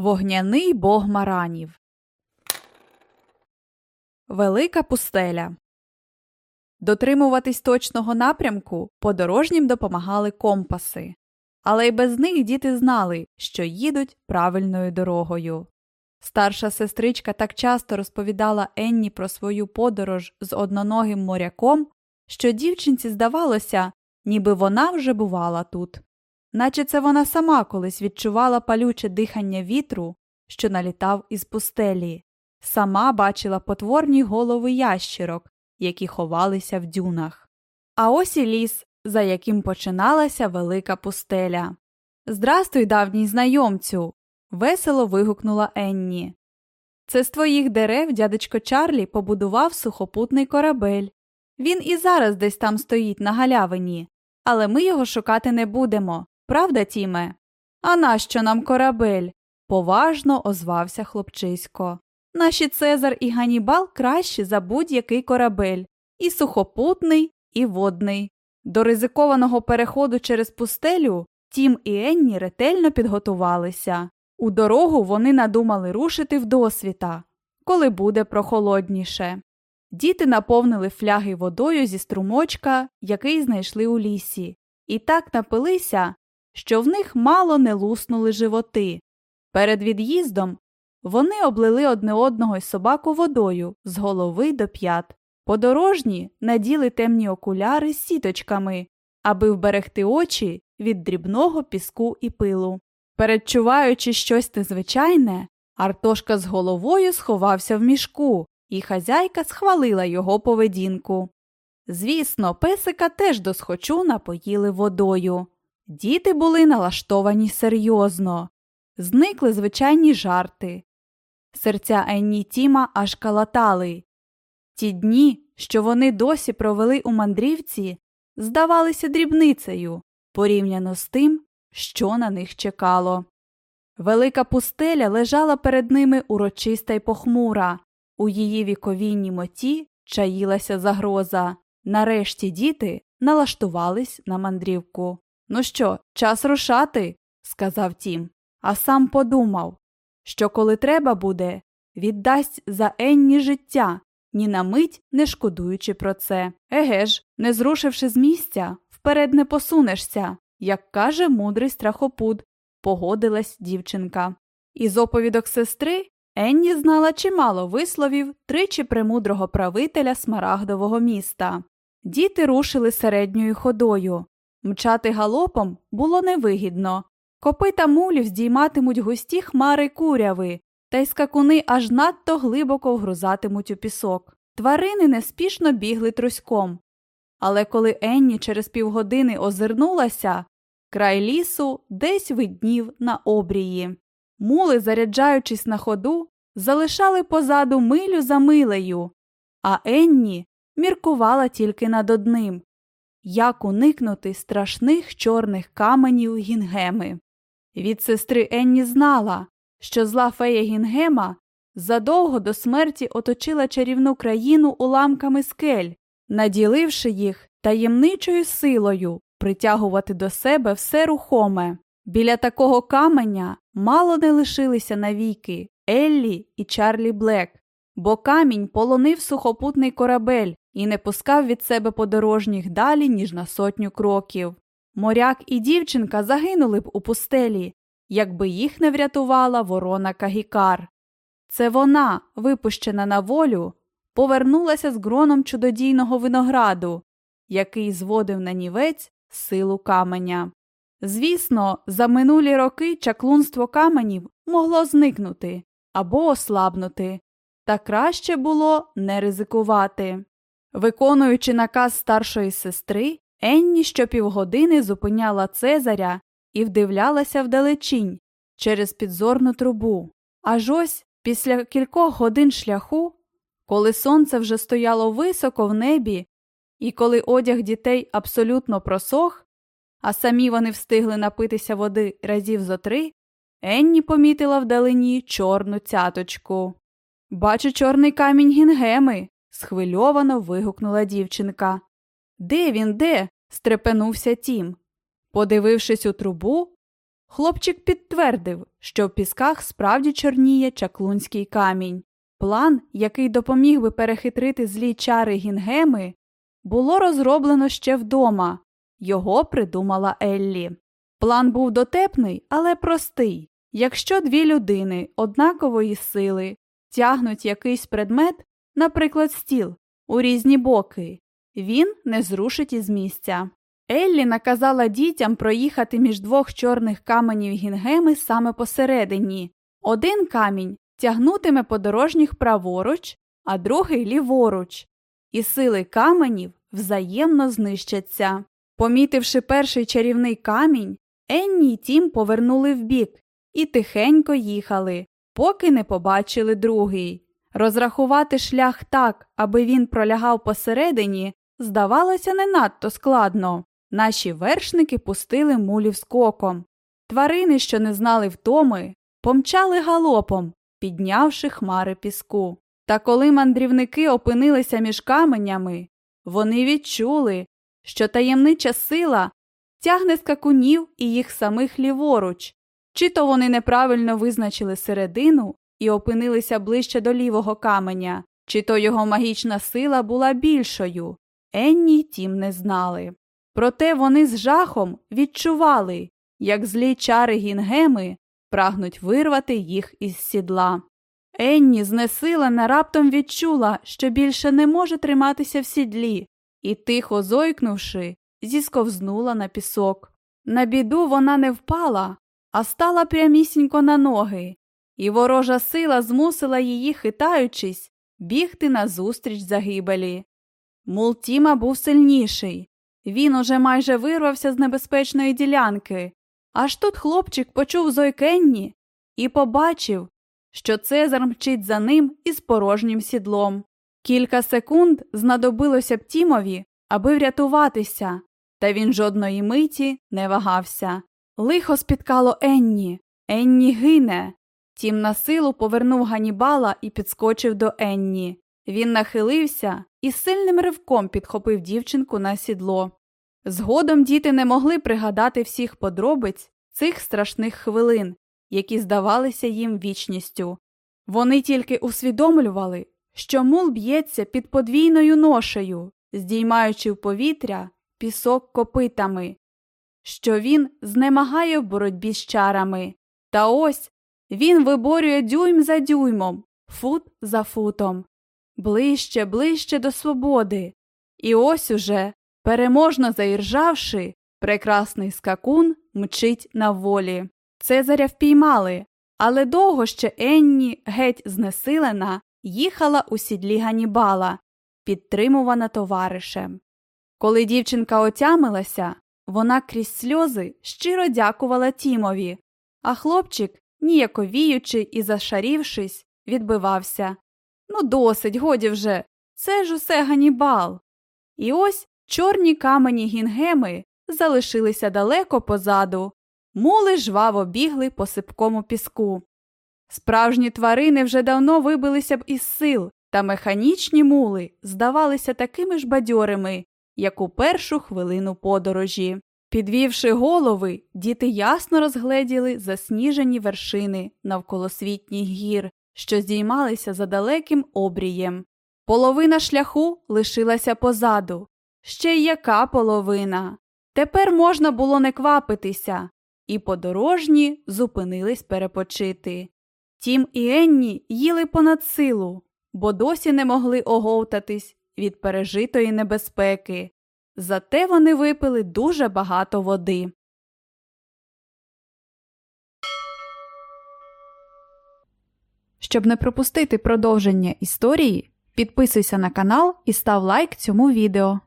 Вогняний бог маранів. Велика пустеля. Дотримуватись точного напрямку подорожнім допомагали компаси. Але й без них діти знали, що їдуть правильною дорогою. Старша сестричка так часто розповідала Енні про свою подорож з одноногим моряком, що дівчинці здавалося, ніби вона вже бувала тут наче це вона сама колись відчувала палюче дихання вітру, що налітав із пустелі, сама бачила потворні голови ящірок, які ховалися в дюнах. А ось і ліс, за яким починалася велика пустеля. Здрастуй, давній знайомцю. весело вигукнула Енні. Це з твоїх дерев дядечко Чарлі побудував сухопутний корабель. Він і зараз десь там стоїть на галявині, але ми його шукати не будемо. Правда, Тіме? А нащо нам корабель? поважно озвався хлопчисько. Наші Цезар і Ганібал кращі за будь-який корабель і сухопутний, і водний. До ризикованого переходу через пустелю Тім і Енні ретельно підготувалися. У дорогу вони надумали рушити в досвіта, коли буде прохолодніше. Діти наповнили фляги водою зі струмочка, який знайшли у лісі, і так напилися, що в них мало не луснули животи. Перед від'їздом вони облили одне одного й собаку водою з голови до п'ят. Подорожні наділи темні окуляри з сіточками, аби вберегти очі від дрібного піску і пилу. Передчуваючи щось незвичайне, Артошка з головою сховався в мішку, і хазяйка схвалила його поведінку. Звісно, песика теж досхочу напоїли водою. Діти були налаштовані серйозно, зникли звичайні жарти. Серця Енні Тіма аж калатали. Ті дні, що вони досі провели у мандрівці, здавалися дрібницею порівняно з тим, що на них чекало. Велика пустеля лежала перед ними урочиста й похмура, у її віковій німоті чаїлася загроза. Нарешті діти налаштувались на мандрівку. Ну що, час рушати, сказав тім, а сам подумав, що коли треба буде, віддасть за Енні життя, ні на мить не шкодуючи про це. Еге ж, не зрушивши з місця, вперед не посунешся, як каже мудрий страхопуд, погодилась дівчинка. Із оповідок сестри Енні знала чимало висловів тричі премудрого правителя смарагдового міста. Діти рушили середньою ходою. Мчати галопом було невигідно. Копита мулів здійматимуть густі хмари куряви, та й скакуни аж надто глибоко вгрузатимуть у пісок. Тварини неспішно бігли труськом. Але коли Енні через півгодини озирнулася, край лісу десь виднів на обрії. Мули, заряджаючись на ходу, залишали позаду милю за милею, а Енні міркувала тільки над одним як уникнути страшних чорних каменів Гінгеми. Від сестри Енні знала, що зла фея Гінгема задовго до смерті оточила чарівну країну уламками скель, наділивши їх таємничою силою притягувати до себе все рухоме. Біля такого каменя мало не лишилися навіки Еллі і Чарлі Блек, бо камінь полонив сухопутний корабель, і не пускав від себе подорожніх далі, ніж на сотню кроків. Моряк і дівчинка загинули б у пустелі, якби їх не врятувала ворона Кагікар. Це вона, випущена на волю, повернулася з гроном чудодійного винограду, який зводив на нівець силу каменя. Звісно, за минулі роки чаклунство каменів могло зникнути або ослабнути, та краще було не ризикувати. Виконуючи наказ старшої сестри, Енні щопівгодини зупиняла Цезаря і вдивлялася вдалечінь через підзорну трубу. Аж ось після кількох годин шляху, коли сонце вже стояло високо в небі, і коли одяг дітей абсолютно просох, а самі вони встигли напитися води разів зо три, Енні помітила вдалині чорну цяточку. Бачу чорний камінь гінгеми, схвильовано вигукнула дівчинка. Де він, де? стрепенувся тім. Подивившись у трубу, Хлопчик підтвердив, що в пісках справді чорніє чаклунський камінь. План, який допоміг би перехитрити злі чари гінгеми, було розроблено ще вдома. Його придумала Еллі. План був дотепний, але простий. Якщо дві людини однакової сили тягнуть якийсь предмет, наприклад, стіл, у різні боки, він не зрушить із місця. Еллі наказала дітям проїхати між двох чорних каменів гінгеми саме посередині. Один камінь тягнутиме подорожніх праворуч, а другий ліворуч, і сили каменів взаємно знищаться. Помітивши перший чарівний камінь, Енні й Тім повернули вбік і тихенько їхали, поки не побачили другий. Розрахувати шлях так, аби він пролягав посередині, здавалося не надто складно. Наші вершники пустили мулів скоком. Тварини, що не знали втоми, помчали галопом, піднявши хмари піску. Та коли мандрівники опинилися між каменями, вони відчули, що таємнича сила тягне скакунів і їх самих ліворуч, чи то вони неправильно визначили середину і опинилися ближче до лівого каменя, чи то його магічна сила була більшою. Енні тім не знали. Проте вони з жахом відчували, як злі чари гінгеми прагнуть вирвати їх із сідла. Енні, знесилена, раптом відчула, що більше не може триматися в сідлі, і, тихо зойкнувши, зісковзнула на пісок. На біду вона не впала, а стала прямісінько на ноги, і ворожа сила змусила її, хитаючись, бігти назустріч загибелі. Мултіма був сильніший. Він уже майже вирвався з небезпечної ділянки. Аж тут хлопчик почув зойкенні і побачив, що Цезар мчить за ним із порожнім сідлом. Кілька секунд знадобилося б Тімові, аби врятуватися, та він жодної миті не вагався. Лихо спіткало Енні. Енні гине. Тім на силу повернув Ганібала і підскочив до Енні. Він нахилився і сильним ривком підхопив дівчинку на сідло. Згодом діти не могли пригадати всіх подробиць цих страшних хвилин, які здавалися їм вічністю. Вони тільки усвідомлювали, що мул б'ється під подвійною ношею, здіймаючи в повітря пісок копитами, що він знемагає в боротьбі з чарами. Та ось він виборює дюйм за дюймом, фут за футом, ближче, ближче до свободи. І ось уже, переможно заіржавши, прекрасний скакун мчить на волі. Цезаря впіймали, але довго ще Енні, геть знесилена, їхала у сідлі Ганібала, підтримувана товаришем. Коли дівчинка отямилася, вона крізь сльози щиро дякувала Тімові, а хлопчик, ніяковіючи і зашарівшись, відбивався. Ну, досить, годі вже, це ж усе Ганібал. І ось чорні камені гінгеми залишилися далеко позаду, мули жваво бігли по сипкому піску. Справжні тварини вже давно вибилися б із сил, та механічні мули здавалися такими ж бадьорими, як у першу хвилину подорожі. Підвівши голови, діти ясно розгледіли засніжені вершини навколосвітніх гір, що здіймалися за далеким обрієм. Половина шляху лишилася позаду. Ще й яка половина. Тепер можна було не квапитися, і подорожні зупинились перепочити. Тім і Енні їли понад силу, бо досі не могли оговтатись від пережитої небезпеки. Зате вони випили дуже багато води. Щоб не пропустити продовження історії, підписуйся на канал і став лайк цьому відео.